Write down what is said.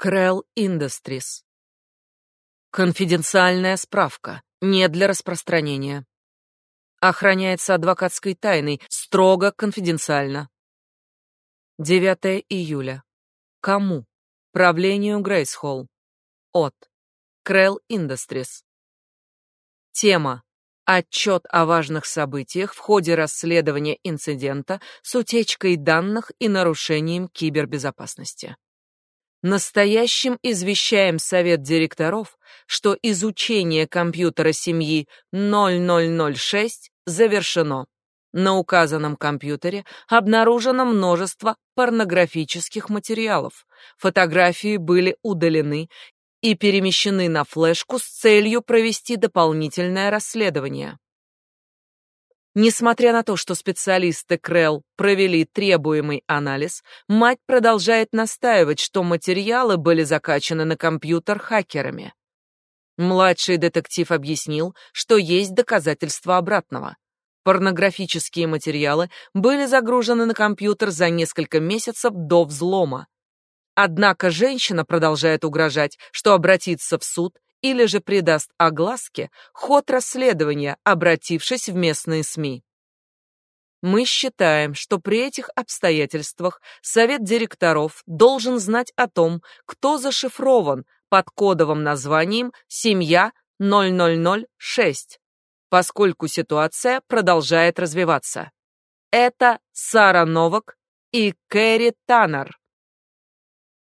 Крell Industries. Конфиденциальная справка, не для распространения. Охраняется адвокатской тайной, строго конфиденциально. 9 июля. Кому? Правлению Грейсхолл. От. Крell Industries. Тема. Отчет о важных событиях в ходе расследования инцидента с утечкой данных и нарушением кибербезопасности. Настоящим извещаем совет директоров, что изучение компьютера семьи 0006 завершено. На указанном компьютере обнаружено множество порнографических материалов. Фотографии были удалены и перемещены на флешку с целью провести дополнительное расследование. Несмотря на то, что специалисты Крелл провели требуемый анализ, мать продолжает настаивать, что материалы были закачаны на компьютер хакерами. Младший детектив объяснил, что есть доказательства обратного. Порнографические материалы были загружены на компьютер за несколько месяцев до взлома. Однако женщина продолжает угрожать, что обратится в суд или же придаст огласке ход расследования, обратившись в местные СМИ. Мы считаем, что при этих обстоятельствах совет директоров должен знать о том, кто зашифрован под кодовым названием «Семья 0006», поскольку ситуация продолжает развиваться. Это Сара Новак и Кэрри Таннер.